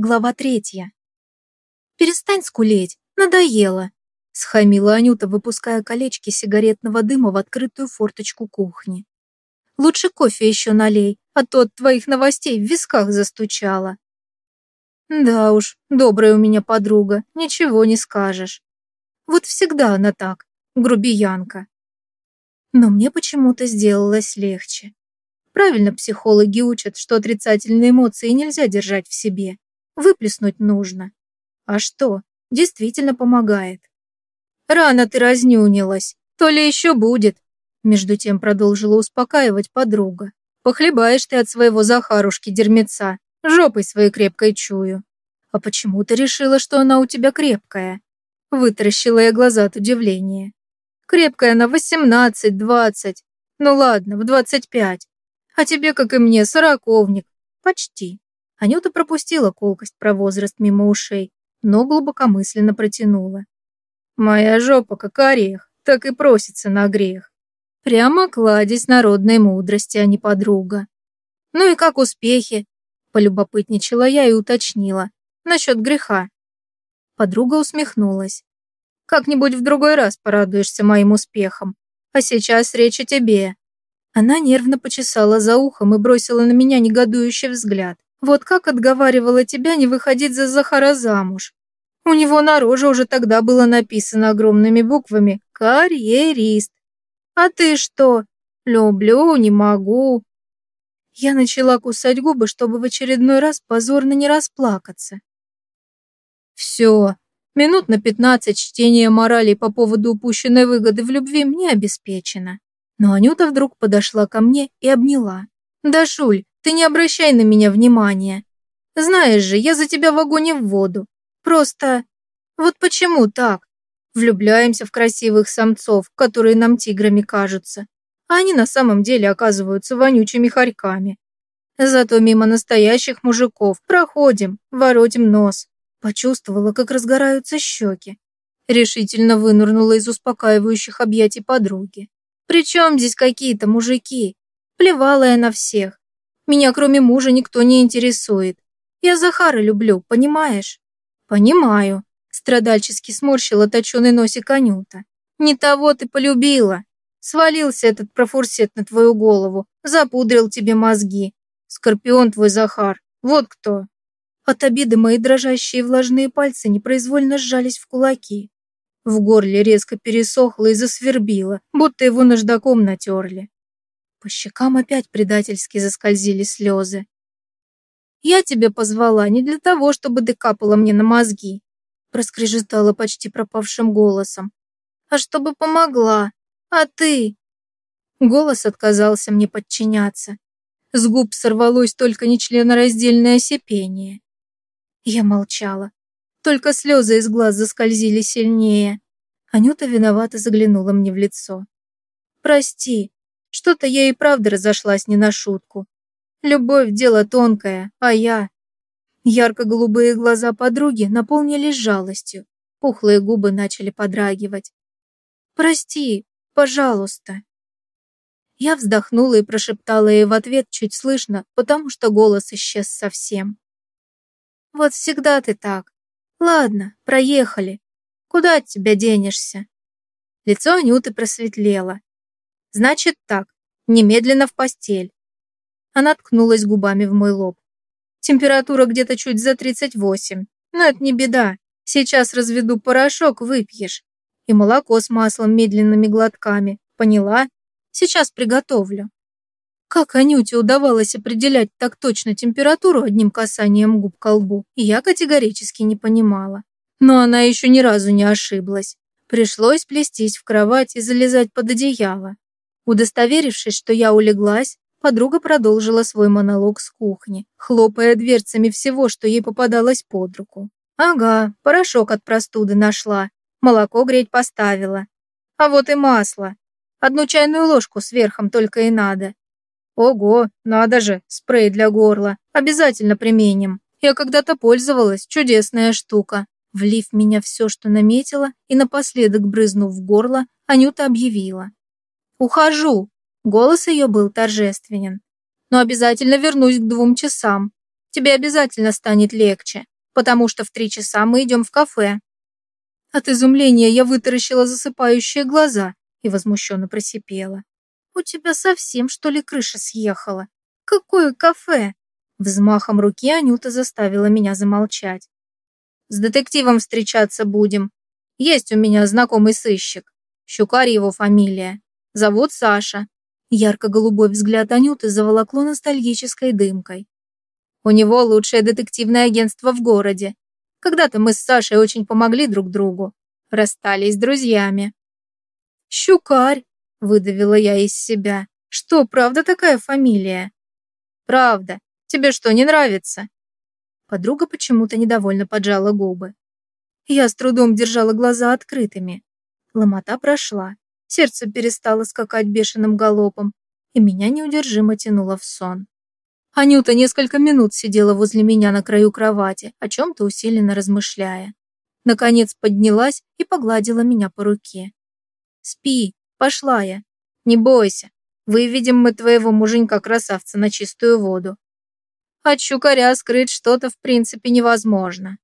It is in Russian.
Глава третья. «Перестань скулеть, надоело!» схамила Анюта, выпуская колечки сигаретного дыма в открытую форточку кухни. «Лучше кофе еще налей, а то от твоих новостей в висках застучало». «Да уж, добрая у меня подруга, ничего не скажешь. Вот всегда она так, грубиянка». Но мне почему-то сделалось легче. Правильно психологи учат, что отрицательные эмоции нельзя держать в себе. Выплеснуть нужно. А что, действительно помогает. Рано ты разнюнилась, то ли еще будет. Между тем продолжила успокаивать подруга. Похлебаешь ты от своего Захарушки дерьмеца, жопой своей крепкой чую. А почему ты решила, что она у тебя крепкая? Вытаращила я глаза от удивления. Крепкая она восемнадцать, двадцать. Ну ладно, в двадцать пять. А тебе, как и мне, сороковник. Почти. Анюта пропустила колкость про возраст мимо ушей, но глубокомысленно протянула. Моя жопа, как орех, так и просится на грех. Прямо кладезь народной мудрости, а не подруга. Ну и как успехи? Полюбопытничала я и уточнила. Насчет греха. Подруга усмехнулась. Как-нибудь в другой раз порадуешься моим успехам. А сейчас речь о тебе. Она нервно почесала за ухом и бросила на меня негодующий взгляд. Вот как отговаривала тебя не выходить за Захара замуж. У него на роже уже тогда было написано огромными буквами «Карьерист». А ты что? Люблю, не могу. Я начала кусать губы, чтобы в очередной раз позорно не расплакаться. Все, минут на пятнадцать чтения морали по поводу упущенной выгоды в любви мне обеспечено. Но Анюта вдруг подошла ко мне и обняла. «Да, Шуль, ты не обращай на меня внимания. Знаешь же, я за тебя в огонь и в воду. Просто... Вот почему так? Влюбляемся в красивых самцов, которые нам тиграми кажутся, а они на самом деле оказываются вонючими хорьками. Зато мимо настоящих мужиков проходим, воротим нос. Почувствовала, как разгораются щеки. Решительно вынырнула из успокаивающих объятий подруги. Причем здесь какие-то мужики? Плевала я на всех. Меня кроме мужа никто не интересует. Я Захара люблю, понимаешь? Понимаю. Страдальчески сморщила точеный носик Анюта. Не того ты полюбила. Свалился этот профурсет на твою голову, запудрил тебе мозги. Скорпион твой Захар, вот кто. От обиды мои дрожащие влажные пальцы непроизвольно сжались в кулаки. В горле резко пересохло и засвербило, будто его наждаком натерли. По щекам опять предательски заскользили слезы. «Я тебя позвала не для того, чтобы ты мне на мозги», проскрежетала почти пропавшим голосом, «а чтобы помогла. А ты?» Голос отказался мне подчиняться. С губ сорвалось только нечленораздельное сипение. Я молчала. Только слезы из глаз заскользили сильнее. Анюта виновато заглянула мне в лицо. «Прости, что-то я и правда разошлась не на шутку. Любовь – дело тонкое, а я...» Ярко-голубые глаза подруги наполнились жалостью. Пухлые губы начали подрагивать. «Прости, пожалуйста». Я вздохнула и прошептала ей в ответ чуть слышно, потому что голос исчез совсем. «Вот всегда ты так. Ладно, проехали. Куда от тебя денешься?» Лицо Анюты просветлело. «Значит так, немедленно в постель». Она ткнулась губами в мой лоб. «Температура где-то чуть за 38. Но это не беда. Сейчас разведу порошок, выпьешь. И молоко с маслом медленными глотками. Поняла? Сейчас приготовлю». Как Анюте удавалось определять так точно температуру одним касанием губ к лбу, я категорически не понимала. Но она еще ни разу не ошиблась. Пришлось плестись в кровать и залезать под одеяло. Удостоверившись, что я улеглась, подруга продолжила свой монолог с кухни, хлопая дверцами всего, что ей попадалось под руку. «Ага, порошок от простуды нашла, молоко греть поставила. А вот и масло. Одну чайную ложку сверхом только и надо. Ого, надо же, спрей для горла. Обязательно применим. Я когда-то пользовалась, чудесная штука. Влив меня все, что наметила, и напоследок брызнув в горло, Анюта объявила. «Ухожу!» Голос ее был торжественен. «Но обязательно вернусь к двум часам. тебе обязательно станет легче, потому что в три часа мы идем в кафе». От изумления я вытаращила засыпающие глаза и возмущенно просипела. «У тебя совсем, что ли, крыша съехала? Какое кафе?» Взмахом руки Анюта заставила меня замолчать. «С детективом встречаться будем. Есть у меня знакомый сыщик. Щукарь его фамилия. Зовут Саша». Ярко-голубой взгляд Анюты заволокло ностальгической дымкой. «У него лучшее детективное агентство в городе. Когда-то мы с Сашей очень помогли друг другу. Расстались друзьями». «Щукарь!» – выдавила я из себя. «Что, правда такая фамилия?» «Правда. Тебе что, не нравится?» Подруга почему-то недовольно поджала губы. Я с трудом держала глаза открытыми. Ломота прошла, сердце перестало скакать бешеным галопом, и меня неудержимо тянуло в сон. Анюта несколько минут сидела возле меня на краю кровати, о чем-то усиленно размышляя. Наконец поднялась и погладила меня по руке. «Спи, пошла я. Не бойся, выведем мы твоего муженька-красавца на чистую воду. От щукаря скрыть что-то в принципе невозможно.